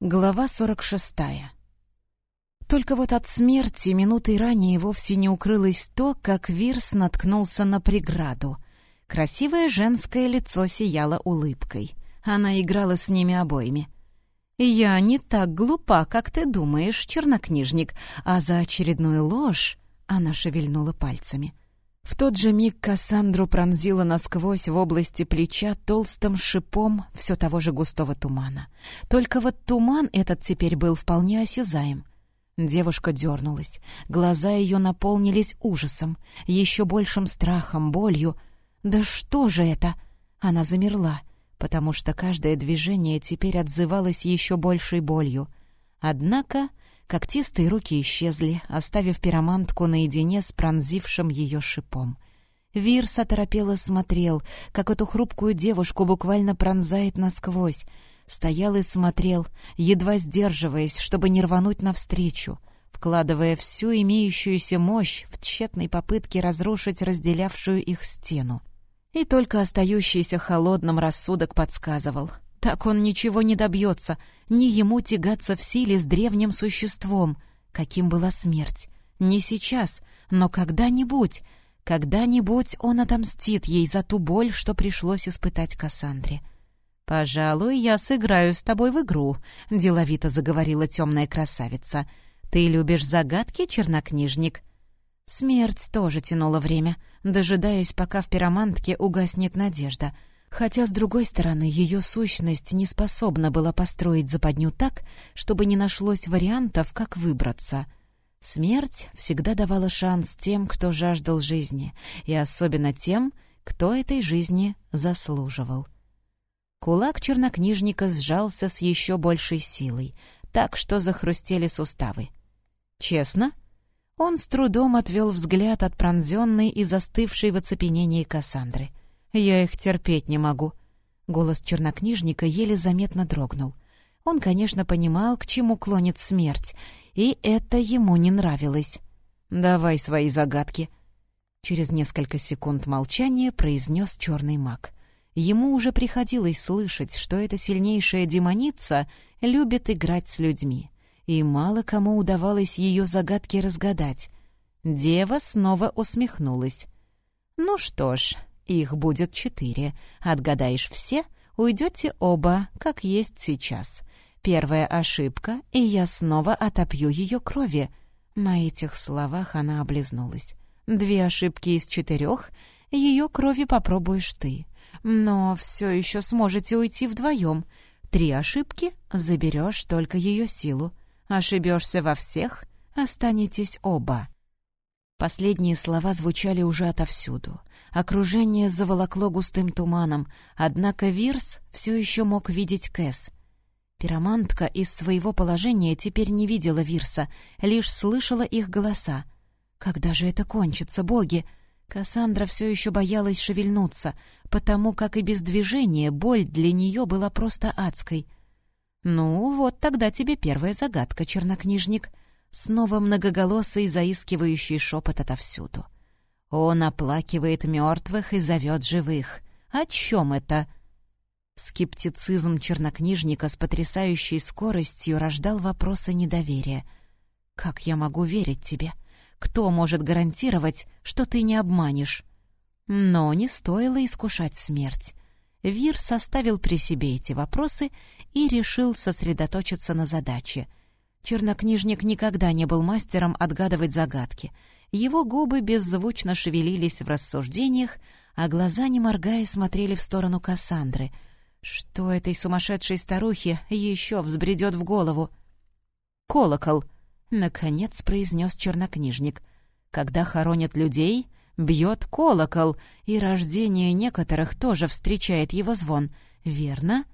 Глава 46. Только вот от смерти минутой ранее вовсе не укрылось то, как Вирс наткнулся на преграду. Красивое женское лицо сияло улыбкой. Она играла с ними обоими. «Я не так глупа, как ты думаешь, чернокнижник, а за очередную ложь...» Она шевельнула пальцами — в тот же миг Кассандру пронзила насквозь в области плеча толстым шипом все того же густого тумана. Только вот туман этот теперь был вполне осязаем. Девушка дернулась. Глаза ее наполнились ужасом, еще большим страхом, болью. «Да что же это?» Она замерла, потому что каждое движение теперь отзывалось еще большей болью. Однако Когтистые руки исчезли, оставив пиромантку наедине с пронзившим ее шипом. Вирс оторопело смотрел, как эту хрупкую девушку буквально пронзает насквозь. Стоял и смотрел, едва сдерживаясь, чтобы не рвануть навстречу, вкладывая всю имеющуюся мощь в тщетной попытке разрушить разделявшую их стену. И только остающийся холодным рассудок подсказывал — так он ничего не добьется, ни ему тягаться в силе с древним существом, каким была смерть. Не сейчас, но когда-нибудь, когда-нибудь он отомстит ей за ту боль, что пришлось испытать Кассандре. «Пожалуй, я сыграю с тобой в игру», — деловито заговорила темная красавица. «Ты любишь загадки, чернокнижник?» Смерть тоже тянула время, дожидаясь, пока в пиромантке угаснет надежда — Хотя, с другой стороны, ее сущность не способна была построить западню так, чтобы не нашлось вариантов, как выбраться. Смерть всегда давала шанс тем, кто жаждал жизни, и особенно тем, кто этой жизни заслуживал. Кулак чернокнижника сжался с еще большей силой, так что захрустели суставы. «Честно?» Он с трудом отвел взгляд от пронзенной и застывшей в оцепенении Кассандры — я их терпеть не могу». Голос чернокнижника еле заметно дрогнул. Он, конечно, понимал, к чему клонит смерть, и это ему не нравилось. «Давай свои загадки». Через несколько секунд молчания произнес черный маг. Ему уже приходилось слышать, что эта сильнейшая демоница любит играть с людьми, и мало кому удавалось ее загадки разгадать. Дева снова усмехнулась. «Ну что ж, их будет четыре. Отгадаешь все, уйдете оба, как есть сейчас. Первая ошибка, и я снова отопью ее крови». На этих словах она облизнулась. «Две ошибки из четырех, ее крови попробуешь ты. Но все еще сможете уйти вдвоем. Три ошибки — заберешь только ее силу. Ошибешься во всех — останетесь оба». Последние слова звучали уже отовсюду. Окружение заволокло густым туманом, однако Вирс все еще мог видеть Кэс. Пиромантка из своего положения теперь не видела Вирса, лишь слышала их голоса. «Когда же это кончится, боги?» Кассандра все еще боялась шевельнуться, потому как и без движения боль для нее была просто адской. «Ну, вот тогда тебе первая загадка, чернокнижник». Снова многоголосый заискивающий шепот отовсюду. Он оплакивает мертвых и зовет живых. О чем это? Скептицизм чернокнижника с потрясающей скоростью рождал вопросы недоверия. «Как я могу верить тебе? Кто может гарантировать, что ты не обманешь?» Но не стоило искушать смерть. Вир составил при себе эти вопросы и решил сосредоточиться на задаче. Чернокнижник никогда не был мастером отгадывать загадки — его губы беззвучно шевелились в рассуждениях, а глаза, не моргая, смотрели в сторону Кассандры. Что этой сумасшедшей старухе еще взбредет в голову? «Колокол!» — наконец произнес чернокнижник. «Когда хоронят людей, бьет колокол, и рождение некоторых тоже встречает его звон. Верно?»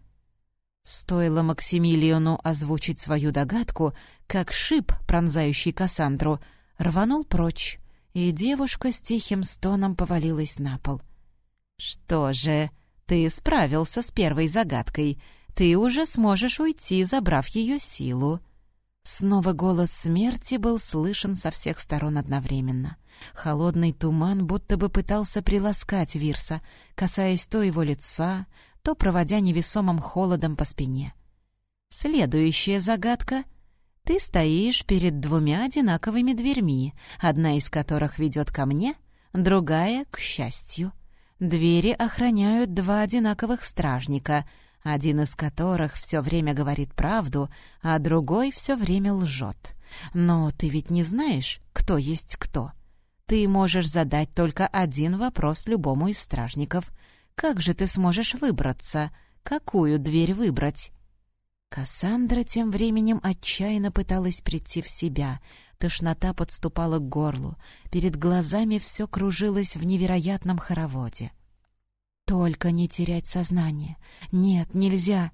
Стоило Максимилиону озвучить свою догадку, как шип, пронзающий Кассандру — рванул прочь, и девушка с тихим стоном повалилась на пол. «Что же, ты справился с первой загадкой. Ты уже сможешь уйти, забрав ее силу». Снова голос смерти был слышен со всех сторон одновременно. Холодный туман будто бы пытался приласкать Вирса, касаясь то его лица, то проводя невесомым холодом по спине. Следующая загадка. Ты стоишь перед двумя одинаковыми дверьми, одна из которых ведет ко мне, другая — к счастью. Двери охраняют два одинаковых стражника, один из которых все время говорит правду, а другой все время лжет. Но ты ведь не знаешь, кто есть кто. Ты можешь задать только один вопрос любому из стражников. Как же ты сможешь выбраться? Какую дверь выбрать? Кассандра тем временем отчаянно пыталась прийти в себя. Тошнота подступала к горлу. Перед глазами все кружилось в невероятном хороводе. «Только не терять сознание. Нет, нельзя!»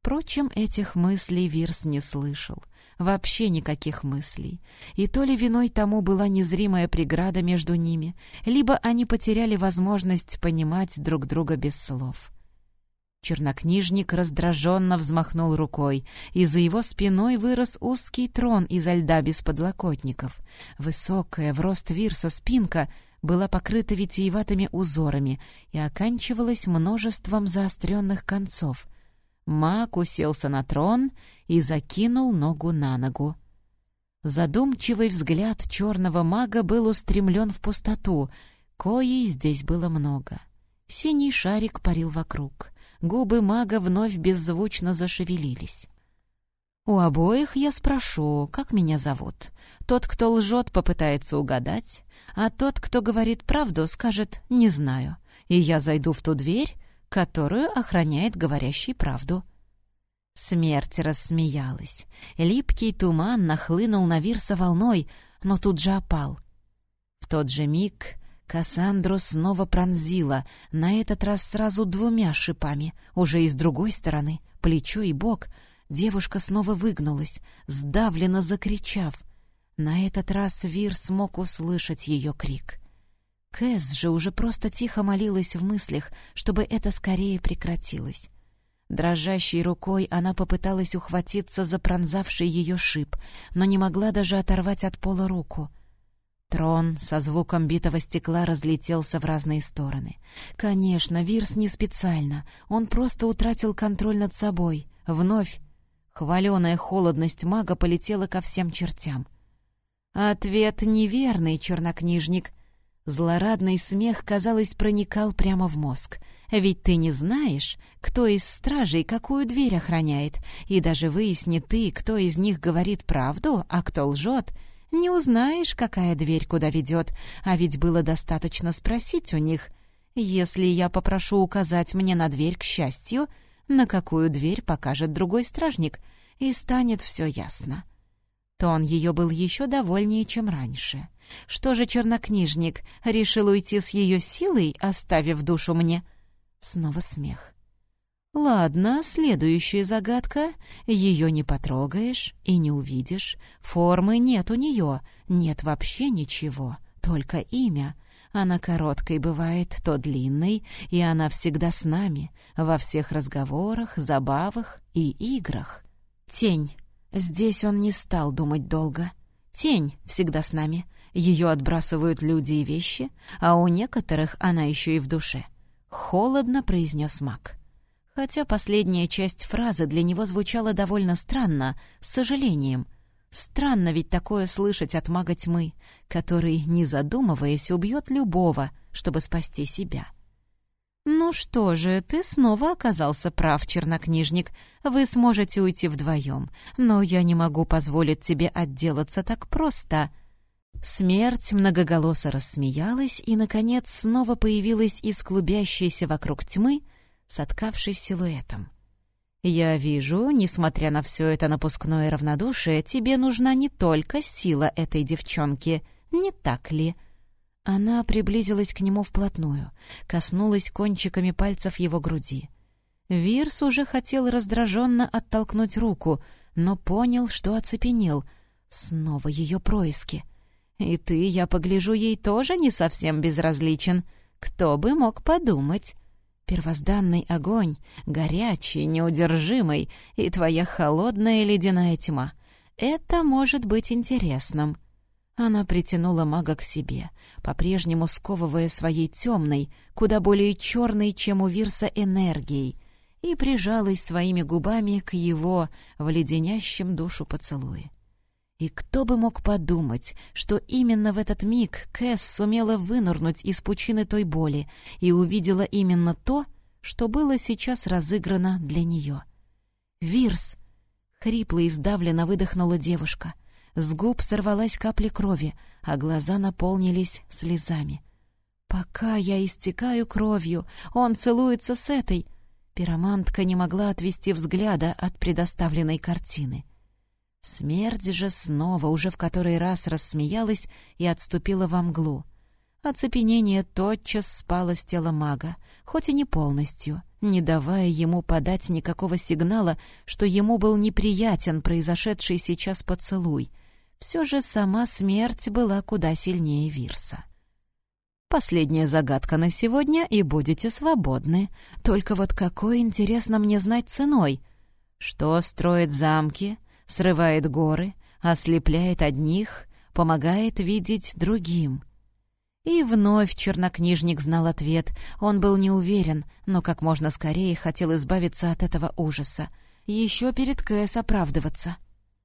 Впрочем, этих мыслей Вирс не слышал. Вообще никаких мыслей. И то ли виной тому была незримая преграда между ними, либо они потеряли возможность понимать друг друга без слов. Чернокнижник раздраженно взмахнул рукой, и за его спиной вырос узкий трон изо льда без подлокотников. Высокая, в рост вирса спинка была покрыта витиеватыми узорами и оканчивалась множеством заостренных концов. Маг уселся на трон и закинул ногу на ногу. Задумчивый взгляд черного мага был устремлен в пустоту, коей здесь было много. Синий шарик парил вокруг. Губы мага вновь беззвучно зашевелились. «У обоих я спрошу, как меня зовут. Тот, кто лжет, попытается угадать, а тот, кто говорит правду, скажет «не знаю», и я зайду в ту дверь, которую охраняет говорящий правду». Смерть рассмеялась. Липкий туман нахлынул на Вирса волной, но тут же опал. В тот же миг Кассандру снова пронзила, на этот раз сразу двумя шипами, уже и с другой стороны, плечо и бок. Девушка снова выгнулась, сдавленно закричав. На этот раз Вир смог услышать ее крик. Кэс же уже просто тихо молилась в мыслях, чтобы это скорее прекратилось. Дрожащей рукой она попыталась ухватиться за пронзавший ее шип, но не могла даже оторвать от пола руку — Трон со звуком битого стекла разлетелся в разные стороны. Конечно, Вирс не специально. Он просто утратил контроль над собой. Вновь хваленая холодность мага полетела ко всем чертям. «Ответ неверный, чернокнижник». Злорадный смех, казалось, проникал прямо в мозг. «Ведь ты не знаешь, кто из стражей какую дверь охраняет, и даже выясни ты, кто из них говорит правду, а кто лжет, не узнаешь, какая дверь куда ведет, а ведь было достаточно спросить у них. Если я попрошу указать мне на дверь к счастью, на какую дверь покажет другой стражник, и станет все ясно. Тон ее был еще довольнее, чем раньше. Что же чернокнижник решил уйти с ее силой, оставив душу мне? Снова смех. «Ладно, следующая загадка. Ее не потрогаешь и не увидишь. Формы нет у нее, нет вообще ничего, только имя. Она короткой бывает, то длинной, и она всегда с нами, во всех разговорах, забавах и играх. Тень. Здесь он не стал думать долго. Тень всегда с нами. Ее отбрасывают люди и вещи, а у некоторых она еще и в душе. Холодно произнес маг. Хотя последняя часть фразы для него звучала довольно странно, с сожалением. Странно ведь такое слышать от мага тьмы, который, не задумываясь, убьет любого, чтобы спасти себя. «Ну что же, ты снова оказался прав, чернокнижник. Вы сможете уйти вдвоем, но я не могу позволить тебе отделаться так просто». Смерть многоголосо рассмеялась и, наконец, снова появилась из клубящейся вокруг тьмы, соткавшись силуэтом. «Я вижу, несмотря на все это напускное равнодушие, тебе нужна не только сила этой девчонки, не так ли?» Она приблизилась к нему вплотную, коснулась кончиками пальцев его груди. Вирс уже хотел раздраженно оттолкнуть руку, но понял, что оцепенел. Снова ее происки. «И ты, я погляжу, ей тоже не совсем безразличен. Кто бы мог подумать?» Первозданный огонь, горячий, неудержимый, и твоя холодная ледяная тьма. Это может быть интересным. Она притянула мага к себе, по-прежнему сковывая своей темной, куда более черной, чем у Вирса, энергией. и прижалась своими губами к его в леденящем душу поцелуе. И кто бы мог подумать, что именно в этот миг Кэс сумела вынырнуть из пучины той боли и увидела именно то, что было сейчас разыграно для нее. «Вирс!» — хрипло и сдавленно выдохнула девушка. С губ сорвалась капля крови, а глаза наполнились слезами. «Пока я истекаю кровью, он целуется с этой...» Пиромантка не могла отвести взгляда от предоставленной картины. Смерть же снова уже в который раз рассмеялась и отступила во мглу. Оцепенение тотчас спало с тела мага, хоть и не полностью, не давая ему подать никакого сигнала, что ему был неприятен произошедший сейчас поцелуй. Все же сама смерть была куда сильнее Вирса. Последняя загадка на сегодня, и будете свободны. Только вот какой, интересно мне знать ценой. Что строит замки, срывает горы, ослепляет одних, помогает видеть другим. И вновь чернокнижник знал ответ. Он был не уверен, но как можно скорее хотел избавиться от этого ужаса. Еще перед Кэс оправдываться.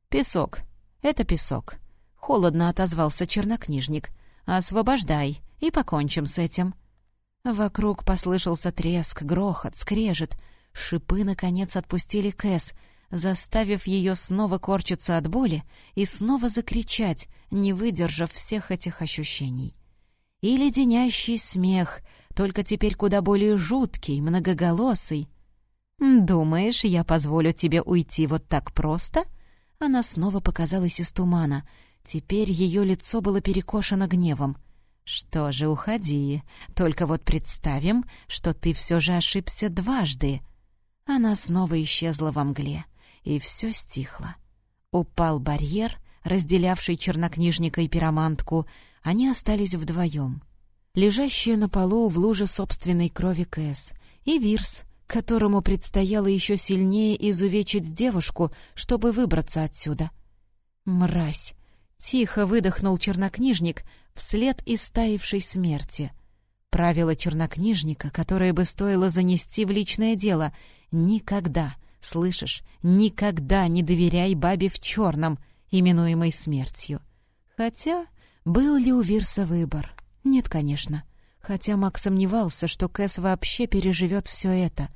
«Песок. Это песок», — холодно отозвался чернокнижник. «Освобождай, и покончим с этим». Вокруг послышался треск, грохот, скрежет. Шипы, наконец, отпустили Кэс — заставив ее снова корчиться от боли и снова закричать, не выдержав всех этих ощущений. И леденящий смех, только теперь куда более жуткий, многоголосый. «Думаешь, я позволю тебе уйти вот так просто?» Она снова показалась из тумана. Теперь ее лицо было перекошено гневом. «Что же, уходи. Только вот представим, что ты все же ошибся дважды». Она снова исчезла во мгле и все стихло. Упал барьер, разделявший чернокнижника и пиромантку, они остались вдвоем. Лежащая на полу в луже собственной крови Кэс и Вирс, которому предстояло еще сильнее изувечить девушку, чтобы выбраться отсюда. «Мразь!» — тихо выдохнул чернокнижник вслед истаившей смерти. Правило чернокнижника, которое бы стоило занести в личное дело — никогда — Слышишь, никогда не доверяй бабе в черном, именуемой смертью. Хотя, был ли у Вирса выбор? Нет, конечно. Хотя Макс сомневался, что Кэс вообще переживет все это.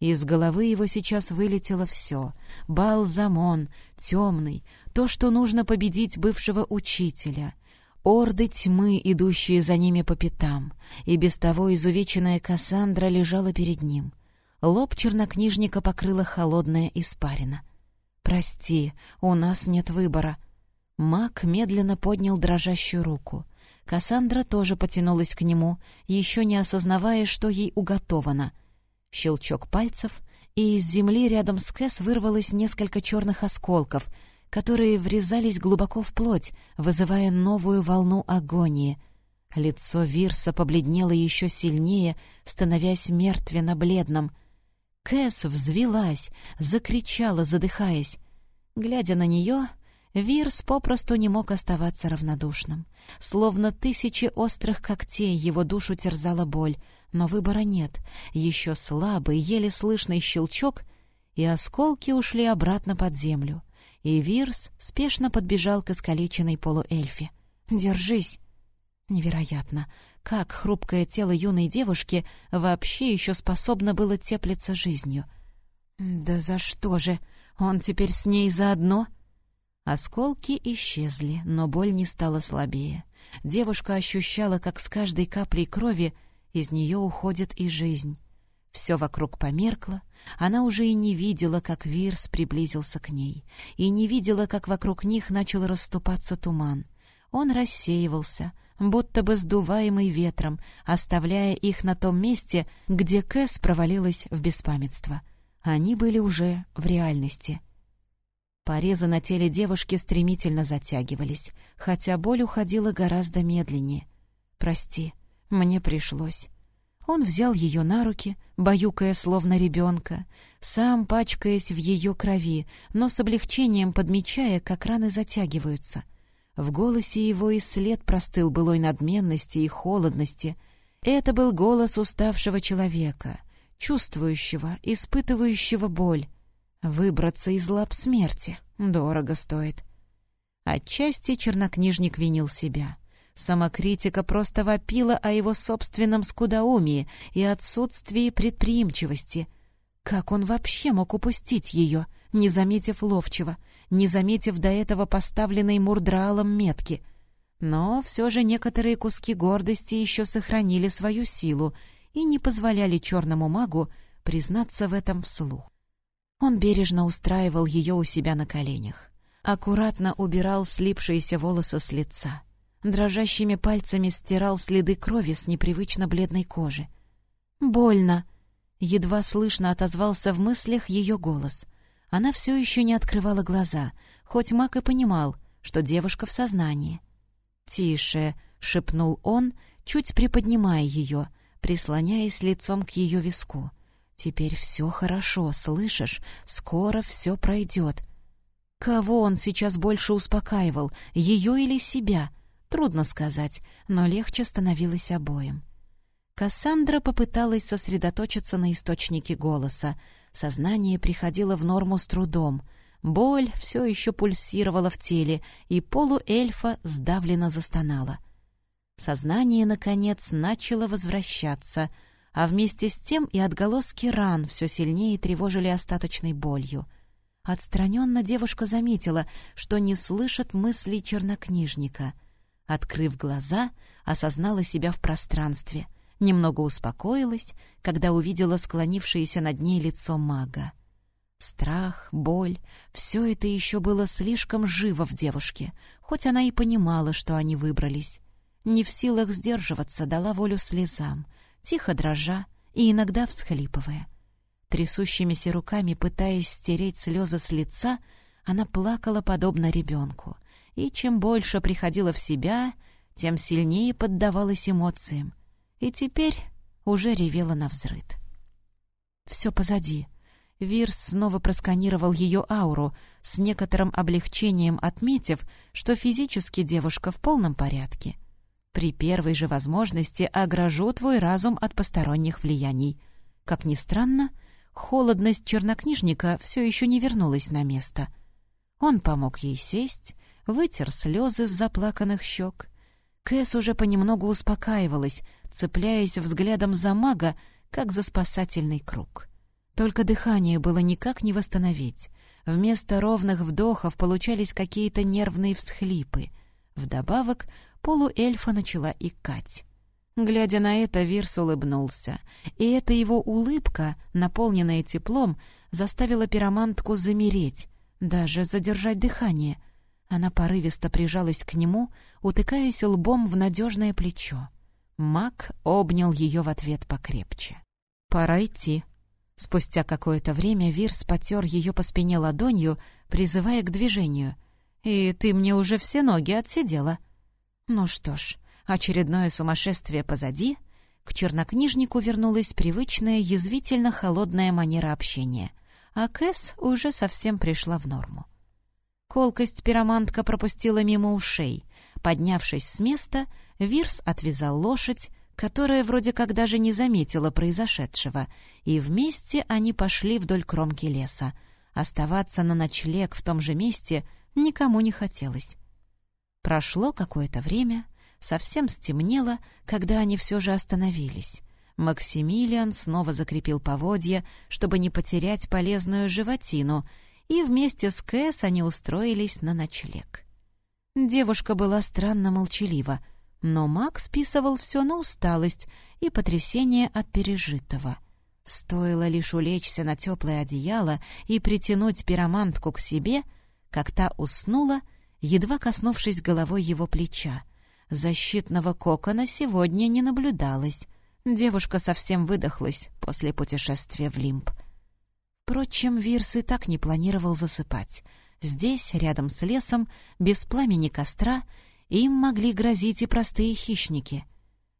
Из головы его сейчас вылетело все. Балзамон, темный, то, что нужно победить бывшего учителя — орды тьмы, идущие за ними по пятам, и без того изувеченная Кассандра лежала перед ним. Лоб чернокнижника покрыла холодная испарина. «Прости, у нас нет выбора». Мак медленно поднял дрожащую руку. Кассандра тоже потянулась к нему, еще не осознавая, что ей уготовано. Щелчок пальцев, и из земли рядом с Кэс вырвалось несколько черных осколков, которые врезались глубоко в плоть, вызывая новую волну агонии. Лицо Вирса побледнело еще сильнее, становясь мертвенно-бледным — Кэс взвелась, закричала, задыхаясь. Глядя на нее, Вирс попросту не мог оставаться равнодушным. Словно тысячи острых когтей его душу терзала боль, но выбора нет. Еще слабый, еле слышный щелчок, и осколки ушли обратно под землю. И Вирс спешно подбежал к искалеченной полуэльфе. «Держись!» Невероятно, как хрупкое тело юной девушки вообще еще способно было теплиться жизнью. «Да за что же? Он теперь с ней заодно?» Осколки исчезли, но боль не стала слабее. Девушка ощущала, как с каждой каплей крови из нее уходит и жизнь. Все вокруг померкло, она уже и не видела, как Вирс приблизился к ней, и не видела, как вокруг них начал расступаться туман. Он рассеивался — будто бы сдуваемый ветром, оставляя их на том месте, где Кэс провалилась в беспамятство. Они были уже в реальности. Порезы на теле девушки стремительно затягивались, хотя боль уходила гораздо медленнее. «Прости, мне пришлось». Он взял ее на руки, баюкая словно ребенка, сам пачкаясь в ее крови, но с облегчением подмечая, как раны затягиваются — в голосе его и след простыл былой надменности и холодности. Это был голос уставшего человека, чувствующего, испытывающего боль. Выбраться из лап смерти дорого стоит. Отчасти чернокнижник винил себя. Самокритика просто вопила о его собственном скудоумии и отсутствии предприимчивости. Как он вообще мог упустить ее, не заметив ловчего, не заметив до этого поставленной мурдраалом метки? Но все же некоторые куски гордости еще сохранили свою силу и не позволяли черному магу признаться в этом вслух. Он бережно устраивал ее у себя на коленях аккуратно убирал слипшиеся волосы с лица. Дрожащими пальцами стирал следы крови с непривычно бледной кожи. «Больно!» — едва слышно отозвался в мыслях ее голос. Она все еще не открывала глаза, хоть Мак и понимал, что девушка в сознании. «Тише!» — шепнул он, чуть приподнимая ее, прислоняясь лицом к ее виску. «Теперь все хорошо, слышишь? Скоро все пройдет. Кого он сейчас больше успокаивал, ее или себя? Трудно сказать, но легче становилось обоим. Кассандра попыталась сосредоточиться на источнике голоса. Сознание приходило в норму с трудом. Боль все еще пульсировала в теле, и полуэльфа сдавленно застонала. Сознание, наконец, начало возвращаться, а вместе с тем и отголоски ран все сильнее тревожили остаточной болью — Отстраненно девушка заметила, что не слышит мыслей чернокнижника. Открыв глаза, осознала себя в пространстве. Немного успокоилась, когда увидела склонившееся над ней лицо мага. Страх, боль — все это еще было слишком живо в девушке, хоть она и понимала, что они выбрались. Не в силах сдерживаться, дала волю слезам, тихо дрожа и иногда всхлипывая — Трясущимися руками, пытаясь стереть слезы с лица, она плакала подобно ребенку. И чем больше приходила в себя, тем сильнее поддавалась эмоциям. И теперь уже ревела на взрыд. Все позади. Вирс снова просканировал ее ауру, с некоторым облегчением отметив, что физически девушка в полном порядке. При первой же возможности огражу твой разум от посторонних влияний. Как ни странно, — Холодность чернокнижника все еще не вернулась на место. Он помог ей сесть, вытер слезы с заплаканных щек. Кэс уже понемногу успокаивалась, цепляясь взглядом за мага, как за спасательный круг. Только дыхание было никак не восстановить. Вместо ровных вдохов получались какие-то нервные всхлипы. Вдобавок полуэльфа начала икать. Глядя на это, Вирс улыбнулся. И эта его улыбка, наполненная теплом, заставила пиромантку замереть, даже задержать дыхание. Она порывисто прижалась к нему, утыкаясь лбом в надежное плечо. Мак обнял ее в ответ покрепче. «Пора идти». Спустя какое-то время Вирс потер ее по спине ладонью, призывая к движению. «И ты мне уже все ноги отсидела». «Ну что ж, Очередное сумасшествие позади, к чернокнижнику вернулась привычная язвительно-холодная манера общения, а Кэс уже совсем пришла в норму. Колкость пиромантка пропустила мимо ушей. Поднявшись с места, Вирс отвязал лошадь, которая вроде как даже не заметила произошедшего, и вместе они пошли вдоль кромки леса. Оставаться на ночлег в том же месте никому не хотелось. Прошло какое-то время, Совсем стемнело, когда они все же остановились. Максимилиан снова закрепил поводья, чтобы не потерять полезную животину, и вместе с Кэс они устроились на ночлег. Девушка была странно молчалива, но Макс списывал все на усталость и потрясение от пережитого. Стоило лишь улечься на теплое одеяло и притянуть пиромантку к себе, как та уснула, едва коснувшись головой его плеча — Защитного кокона сегодня не наблюдалось. Девушка совсем выдохлась после путешествия в Лимб. Впрочем, Вирс и так не планировал засыпать. Здесь, рядом с лесом, без пламени костра, им могли грозить и простые хищники.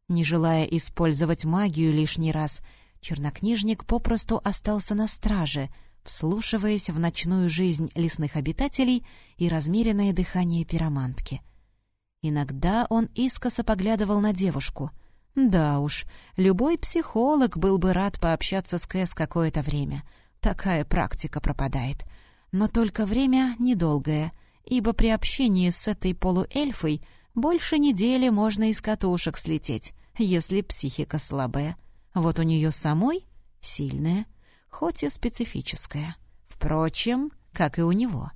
Не желая использовать магию лишний раз, чернокнижник попросту остался на страже, вслушиваясь в ночную жизнь лесных обитателей и размеренное дыхание пиромантки — Иногда он искоса поглядывал на девушку, Да уж, любой психолог был бы рад пообщаться с Кэс какое-то время. Такая практика пропадает. Но только время недолгое, ибо при общении с этой полуэльфой больше недели можно из катушек слететь, если психика слабая. Вот у нее самой сильная, хоть и специфическая. Впрочем, как и у него.